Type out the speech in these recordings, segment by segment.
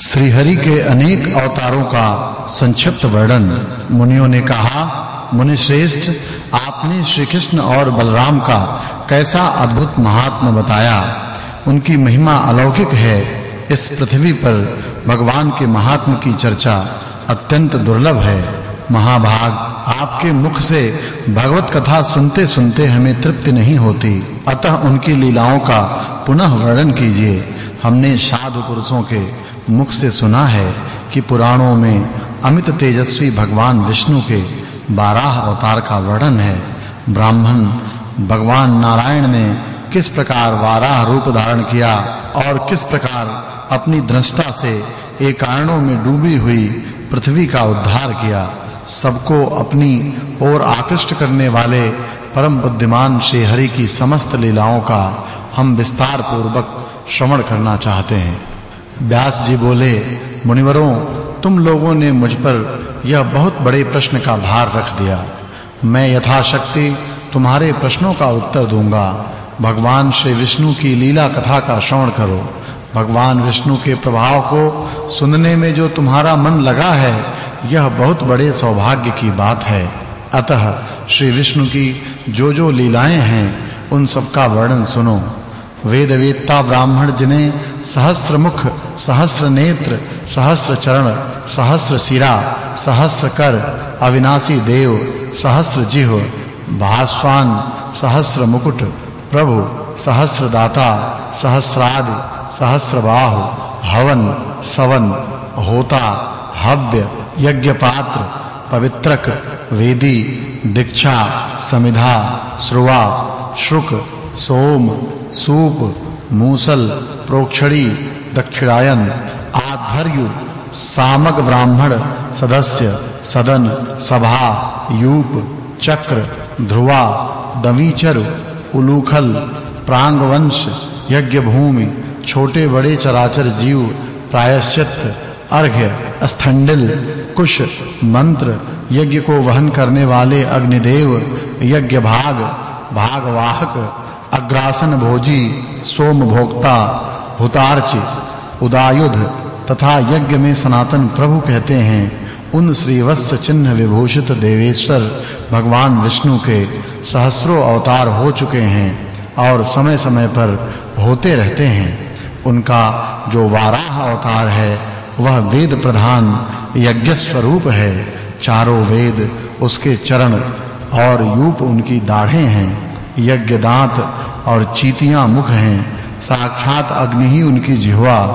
श्री हरि के अनेक अवतारों का संक्षिप्त वर्णन मुनियों ने कहा मुनि श्रेष्ठ आपने श्री कृष्ण और बलराम का कैसा अद्भुत महात्मा बताया। उनकी महिमा अलौकिक है। इस पृथ्वी पर भगवान के महात्म की चर्चा अत्यंत दुर्लभ है। महाभाग आपके मुख से भगवत कथा सुनते सुनते हमें तृप्ति नहीं होती। अतः उनकी लीलाओं का पुनः वर्णन कीजिए। हमने साधु पुरुषों के मुख से सुना है कि पुराणों में अमित तेजस्वी भगवान विष्णु के बारह अवतार का वर्णन है। ब्राह्मण भगवान नारायण ने किस प्रकार वाराह रूप धारण किया और किस प्रकार अपनी दृष्टा से एक कारणों में डूबी हुई पृथ्वी का उद्धार किया, सबको अपनी ओर आकृष्ट करने वाले परम बुद्धिमान श्री हरि की समस्त लीलाओं का हम विस्तार पूर्वक श्रवण करना चाहते हैं। व्यास जी बोले, मुनिवरों, तुम लोगों ने मुझ पर यह बहुत बड़े प्रश्न का भार रख दिया। मैं यथाशक्ति तुम्हारे प्रश्नों का उत्तर दूँगा। भगवान श्री विष्णु की लीला कथा का श्रवण करो। भगवान विष्णु के प्रभाव को सुनने में जो तुम्हारा मन लगा है, यह बहुत बड़े सौभाग्य की बात है। अतः श्री विष्णु की जो जो लीलाएँ हैं, उन सब का वर्णन सुनो। वेदवेत्ता ब्राह्मण जिन्हें सहस्त्र मुख सहस्त्र नेत्र सहस्त्र चरण सहस्त्र सिरा सहस्त्र कर अविनाशी देव सहस्त्र जिह्व भास्वान सहस्त्र मुकुट प्रभु सहस्त्र दाता सहस्रादि सहस्र बाहु हवन, सवन, होता, हव्य यज्ञ पात्र पवित्रक, वेदी, दीक्षा, समिधा, श्रुवा, शुक, सोम, सूप मूसल प्रोक्षणी दक्षिणायन, आधर्यु, सामग ब्राह्मण, सदस्य, सदन, सभा, यूप, चक्र, ध्रुवा, दवीचर, उलूखल, प्रांगवंश यज्ञ भूमि छोटे बड़े चराचर जीव प्रायश्चित अर्घ्य, स्थंडिल, कुश, मंत्र, यज्ञ को वहन करने वाले अग्निदेव, यज्ञ भाग, भागवाहक अग्रासन भोजी, सोम भोक्ता, हुतार्च, उदायुध तथा यज्ञ में सनातन प्रभु कहते हैं, उन श्रीवत्स चिन्ह विभूषित देवेश्वर भगवान विष्णु के सहस्त्रों अवतार हो चुके हैं और समय-समय पर होते रहते हैं। उनका जो वाराह अवतार है, वह वेद प्रधान यज्ञ स्वरूप है। चारों वेद उसके चरण और यूप उनकी दाढ़ें हैं। यज्ञ दांत और चीतियाँ मुख हैं। साक्षात अग्नि ही उनकी जिह्वा,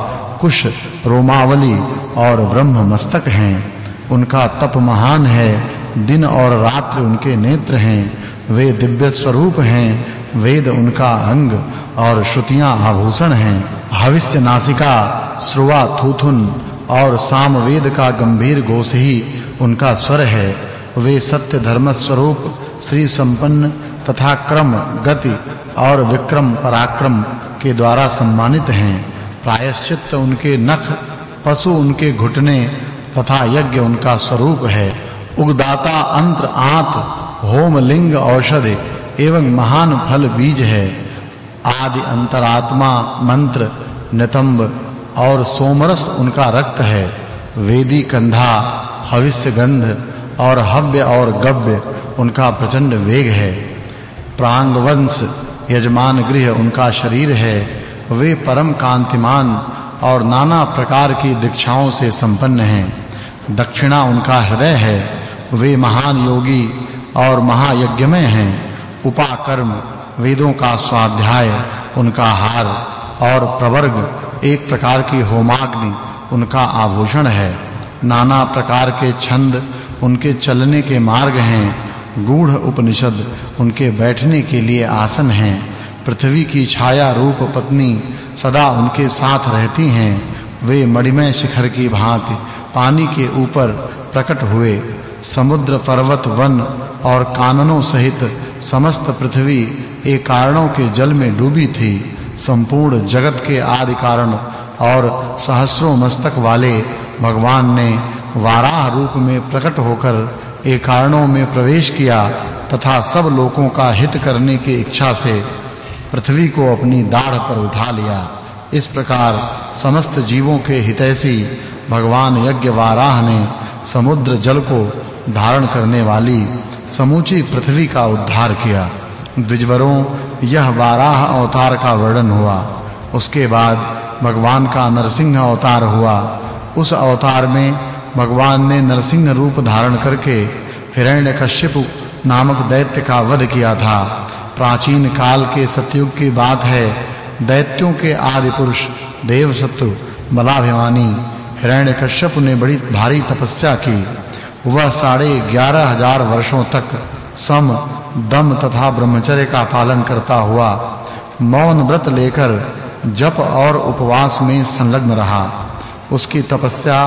कुश, रोमावली और ब्रह्म मस्तक हैं। उनका तप महान है, दिन और रात्रि उनके नेत्र हैं। वे दिव्य स्वरूप हैं, वेद उनका अंग और श्रुतियाँ आभूषण हैं। हविष्य नासिका, श्रुवा थूथुन और सामवेद का गंभीर घोष ही उनका स्वर है। वे सत्य धर्म स्वरूप, श्री संपन्न तथा क्रम गति और विक्रम पराक्रम के द्वारा सम्मानित हैं। प्रायश्चित उनके नख, पशु उनके घुटने तथा यज्ञ उनका स्वरूप है। उगदाता अंत्र आत, होम लिंग औषधि एवं महान फल बीज है। आदि अंतरात्मा मंत्र, नितंब और सोमरस उनका रक्त है। वेदी कंधा, हविष्य गंध और हव्य और गव्य उनका प्रचंड वेग है। प्रांगवंश यजमान गृह उनका शरीर है, वे परम कांतिमान और नाना प्रकार की दीक्षाओं से संपन्न हैं। दक्षिणा उनका हृदय है, वे महान योगी और महायज्ञमय हैं। उपाकर्म, वेदों का स्वाध्याय, उनका हार और प्रवर्ग, एक प्रकार की होमाग्नि, उनका आभूषण है। नाना प्रकार के छंद, उनके चलने के मार्ग हैं। गूढ़ उपनिषद उनके बैठने के लिए आसन हैं। पृथ्वी की छाया रूप पत्नी सदा उनके साथ रहती हैं। वे मणिमय शिखर की भांति पानी के ऊपर प्रकट हुए। समुद्र पर्वत वन और काननों सहित समस्त पृथ्वी एक कारणों के जल में डूबी थी। संपूर्ण जगत के आदि कारण और सहस्रों मस्तक वाले भगवान ने वाराह रूप में प्रकट होकर कारणों में प्रवेश किया तथा सब लोगों का हित करने की इच्छा से पृथ्वी को अपनी दाढ़ पर उठा लिया। इस प्रकार समस्त जीवों के हितैषी भगवान यज्ञवाराह ने समुद्र जल को धारण करने वाली समूची पृथ्वी का उद्धार किया। द्विजवरों, यह वाराह अवतार का वर्णन हुआ। उसके बाद भगवान का नरसिंह अवतार हुआ। उस अवतार में भगवान ने नरसिंह रूप धारण करके हिरण्यकश्यप नामक दैत्य का वध किया था। प्राचीन काल के सतयुग की बात है, दैत्यों के आदि पुरुष, देवसत्व, बलाभिमानी हिरण्यकश्यप ने बड़ी भारी तपस्या की। वह साढ़े ग्यारह हज़ार वर्षों तक सम, दम तथा ब्रह्मचर्य का पालन करता हुआ मौन व्रत लेकर जप और उपवास में संलग्न रहा। उसकी तपस्या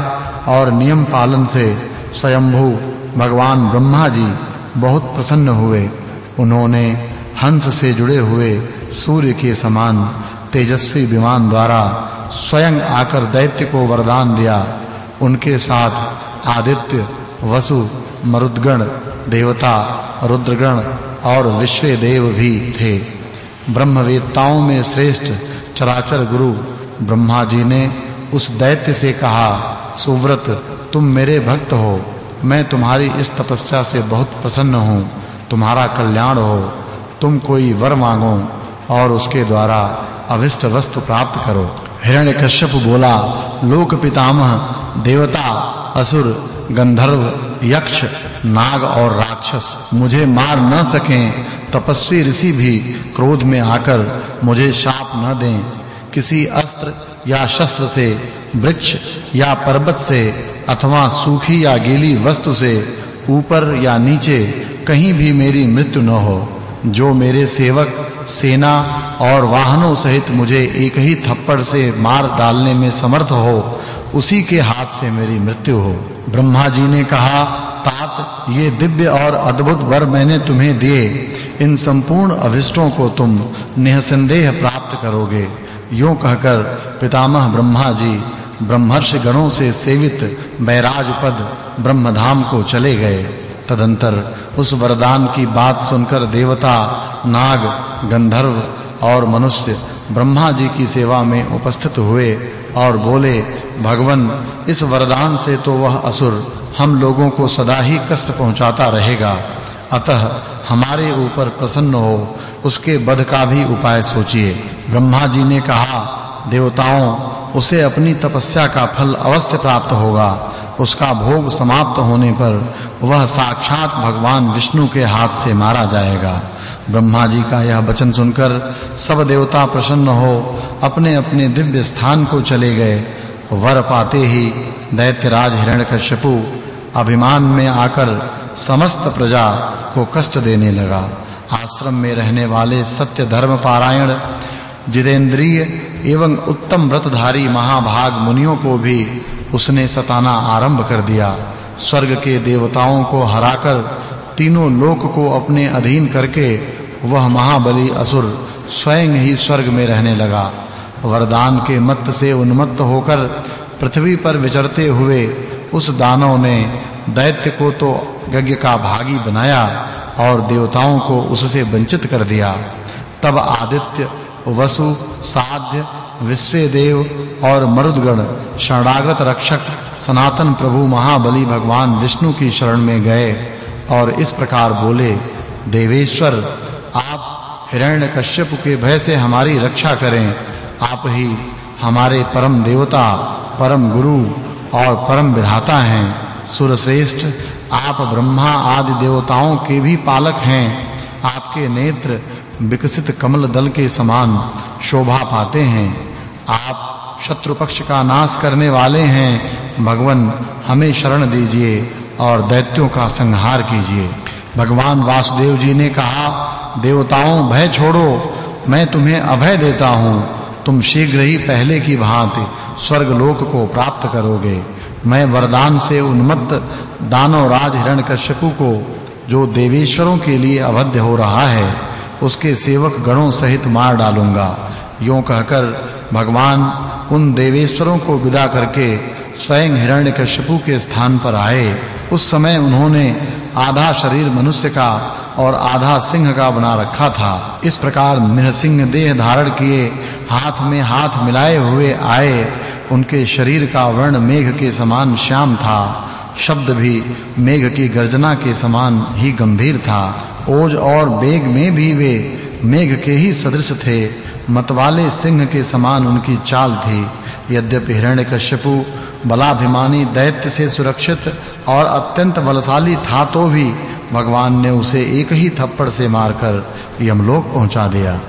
और नियम पालन से स्वयंभू भगवान ब्रह्मा जी बहुत प्रसन्न हुए। उन्होंने हंस से जुड़े हुए सूर्य के समान तेजस्वी विमान द्वारा स्वयं आकर दैत्य को वरदान दिया। उनके साथ आदित्य, वसु, मरुदगण, देवता, रुद्रगण और विश्व देव भी थे। ब्रह्मवेत्ताओं में श्रेष्ठ चराचर गुरु ब्रह्मा जी ने उस दैत्य से कहा, सुव्रत, तुम मेरे भक्त हो। मैं तुम्हारी इस तपस्या से बहुत प्रसन्न हूँ। तुम्हारा कल्याण हो। तुम कोई वर मांगो और उसके द्वारा अभिष्ट वस्तु प्राप्त करो। हिरण्यकश्यप बोला, लोक पितामह, देवता, असुर, गंधर्व, यक्ष, नाग और राक्षस, मुझे मार न सकें। तपस्वी ऋषि भी क्रोध में आकर मुझे शाप न दें। किसी अस्त्र या शस्त्र से, वृक्ष या पर्वत से, अथवा सूखी या गीली वस्तु से, ऊपर या नीचे कहीं भी मेरी मृत्यु न हो, जो मेरे सेवक, सेना और वाहनों सहित मुझे एक ही थप्पड़ से मार डालने में समर्थ हो, उसी के हाथ से मेरी मृत्यु हो। ब्रह्मा जी ने कहा, तात, ये दिव्य और अद्भुत वर मैंने तुम्हें दिए। इन संपूर्ण अभिष्टों को तुम निसंदेह प्राप्त करोगे। यूँ कहकर पितामह ब्रह्मा जी ब्रह्मर्षि गणों से सेवित बैराज पद ब्रह्मधाम को चले गए। तदंतर उस वरदान की बात सुनकर देवता, नाग, गंधर्व और मनुष्य ब्रह्मा जी की सेवा में उपस्थित हुए और बोले, भगवन, इस वरदान से तो वह असुर हम लोगों को सदा ही कष्ट पहुंचाता रहेगा। अतः हमारे ऊपर प्रसन्न हो, उसके वध का भी उपाय सोचिए। ब्रह्मा जी ने कहा, देवताओं, उसे अपनी तपस्या का फल अवश्य प्राप्त होगा। उसका भोग समाप्त होने पर वह साक्षात भगवान विष्णु के हाथ से मारा जाएगा। ब्रह्मा जी का यह वचन सुनकर सब देवता प्रसन्न हो, अपने-अपने दिव्य स्थान को चले गए। वर पाते ही दैत्यराज हिरण्यकश्यपु अभिमान में आकर समस्त प्रजा को कष्ट देने लगा। आश्रम में रहने वाले सत्य धर्म पारायण, जितेंद्रिय एवं उत्तम व्रतधारी महाभाग मुनियों को भी उसने सताना आरंभ कर दिया। स्वर्ग के देवताओं को हराकर तीनों लोक को अपने अधीन करके वह महाबली असुर स्वयं ही स्वर्ग में रहने लगा। वरदान के मत से उन्मत्त होकर पृथ्वी पर विचरते हुए उस दानव ने दैत्य को तो यज्ञ का भागी बनाया और देवताओं को उससे वंचित कर दिया। तब आदित्य, वसु, साध्य, विश्वदेव और मरुदगण, शरणागत रक्षक, सनातन प्रभु महाबली भगवान विष्णु की शरण में गए और इस प्रकार बोले, देवेश्वर, आप हिरण्यकश्यप के भय से हमारी रक्षा करें। आप ही हमारे परम देवता, परम गुरु और परम विधाता हैं। सुरश्रेष्ठ, आप ब्रह्मा आदि देवताओं के भी पालक हैं। आपके नेत्र विकसित कमल दल के समान शोभा पाते हैं। आप शत्रु पक्ष का नाश करने वाले हैं। भगवन, हमें शरण दीजिए और दैत्यों का संहार कीजिए। भगवान वासुदेव जी ने कहा, देवताओं, भय छोड़ो। मैं तुम्हें अभय देता हूँ। तुम शीघ्र ही पहले की भांति स्वर्ग लोक को प्राप्त करोगे। मैं वरदान से उन्मत्त दानव राज हिरण्यकश्यपु को, जो देवेश्वरों के लिए अवध्य हो रहा है, उसके सेवक गणों सहित मार डालूँगा। यूँ कहकर भगवान उन देवेश्वरों को विदा करके स्वयं हिरण्यकश्यपु के स्थान पर आए। उस समय उन्होंने आधा शरीर मनुष्य का और आधा सिंह का बना रखा था। इस प्रकार नृसिंह देह धारण किए, हाथ में हाथ मिलाए हुए आए। उनके शरीर का वर्ण मेघ के समान श्याम था। शब्द भी मेघ की गर्जना के समान ही गंभीर था। ओज और वेग में भी वे मेघ के ही सदृश थे। मतवाले सिंह के समान उनकी चाल थी। यद्यपि हिरण्यकश्यपु बलाभिमानी दैत्य से सुरक्षित और अत्यंत बलशाली था तो भी भगवान ने उसे एक ही थप्पड़ से मारकर यमलोक पहुँचा दिया।